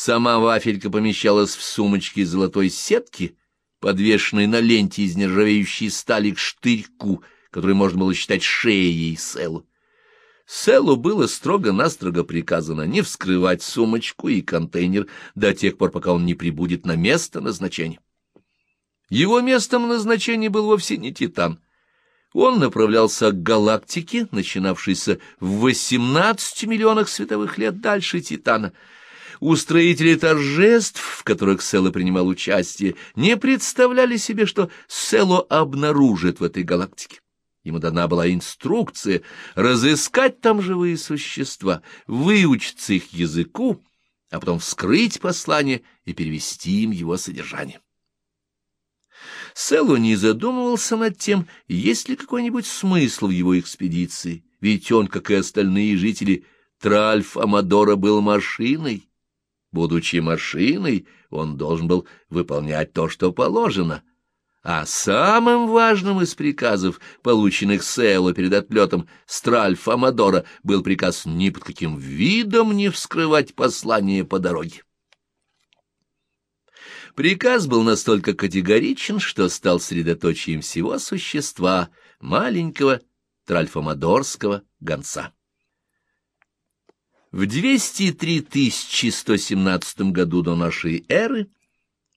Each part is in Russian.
Сама вафелька помещалась в сумочке золотой сетки, подвешенной на ленте из нержавеющей стали к штырьку, который можно было считать шеей Селу. Селу было строго-настрого приказано не вскрывать сумочку и контейнер до тех пор, пока он не прибудет на место назначения. Его местом назначения был вовсе не Титан. Он направлялся к галактике, начинавшейся в 18 миллионах световых лет дальше Титана. Устроители торжеств, в которых Село принимал участие, не представляли себе, что Село обнаружит в этой галактике. Ему дана была инструкция разыскать там живые существа, выучиться их языку, а потом вскрыть послание и перевести им его содержание. Селу не задумывался над тем, есть ли какой-нибудь смысл в его экспедиции, ведь он, как и остальные жители Тральф-Амадора, был машиной. Будучи машиной, он должен был выполнять то, что положено, а самым важным из приказов, полученных Село перед отлетом Стральф Амадора, был приказ ни под каким видом не вскрывать послание по дороге. Приказ был настолько категоричен, что стал средоточием всего существа маленького тральфомадорского гонца. В 203 117 году до нашей эры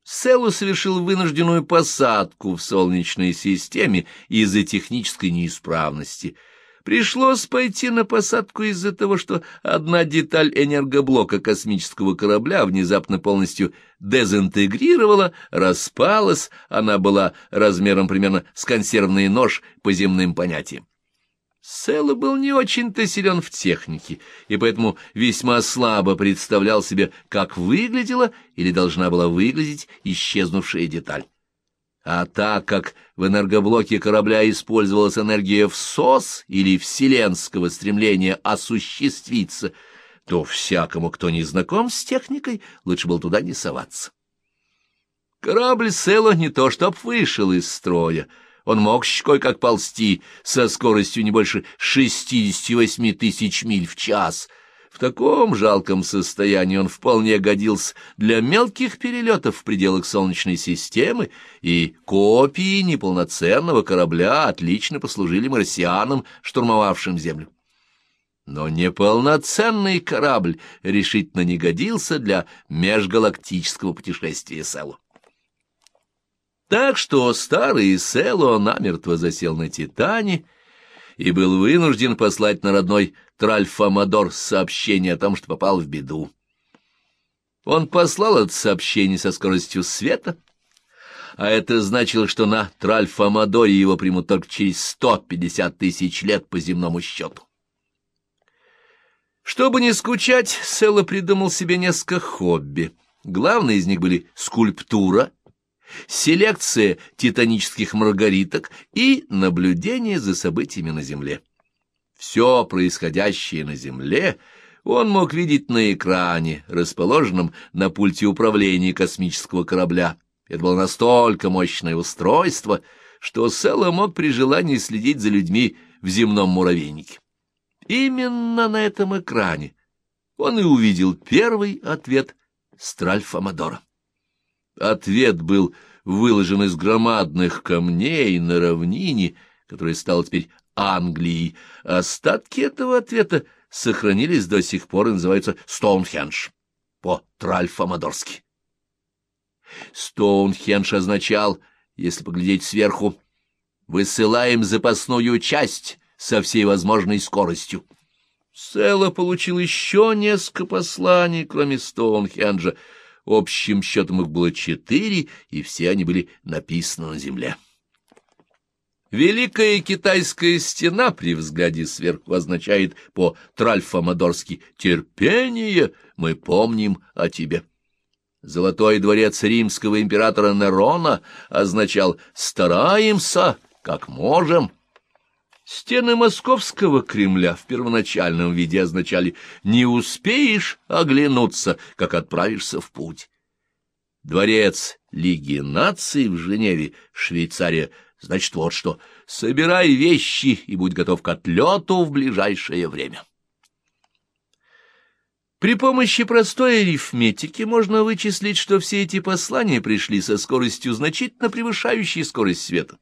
Селу совершил вынужденную посадку в Солнечной системе из-за технической неисправности. Пришлось пойти на посадку из-за того, что одна деталь энергоблока космического корабля внезапно полностью дезинтегрировала, распалась, она была размером примерно с консервный нож по земным понятиям. Селла был не очень-то силен в технике, и поэтому весьма слабо представлял себе, как выглядела или должна была выглядеть исчезнувшая деталь. А так как в энергоблоке корабля использовалась энергия ВСОС или вселенского стремления осуществиться, то всякому, кто не знаком с техникой, лучше было туда не соваться. Корабль Селла не то чтоб вышел из строя, он мог кое-как ползти со скоростью не больше 68 тысяч миль в час. В таком жалком состоянии он вполне годился для мелких перелетов в пределах Солнечной системы, и копии неполноценного корабля отлично послужили марсианам, штурмовавшим Землю. Но неполноценный корабль решительно не годился для межгалактического путешествия Селу. Так что старый Село намертво засел на Титане и был вынужден послать на родной Тральфамадор сообщение о том, что попал в беду. Он послал это сообщение со скоростью света, а это значило, что на Тральфамадоре его примут только через 150 тысяч лет по земному счету. Чтобы не скучать, Село придумал себе несколько хобби. Главные из них были скульптура — селекция титанических маргариток и наблюдение за событиями на Земле. Все происходящее на Земле он мог видеть на экране, расположенном на пульте управления космического корабля. Это было настолько мощное устройство, что Селла мог при желании следить за людьми в земном муравейнике. Именно на этом экране он и увидел первый ответ Стральфа-Мадора. Ответ был выложен из громадных камней на равнине, которая стала теперь Англией. Остатки этого ответа сохранились до сих пор и называются Стоунхендж по-тральфамадорски. Стоунхендж означал, если поглядеть сверху, «Высылаем запасную часть со всей возможной скоростью». Села получил еще несколько посланий, кроме Стоунхенджа, Общим счетом их было четыре, и все они были написаны на земле. Великая китайская стена при взгляде сверху означает по-тральфамадорски «терпение, мы помним о тебе». Золотой дворец римского императора Нерона означал «стараемся, как можем». Стены московского Кремля в первоначальном виде означали «не успеешь оглянуться, как отправишься в путь». Дворец Лиги наций в Женеве, Швейцария, значит вот что «собирай вещи и будь готов к отлету в ближайшее время». При помощи простой арифметики можно вычислить, что все эти послания пришли со скоростью, значительно превышающей скорость света.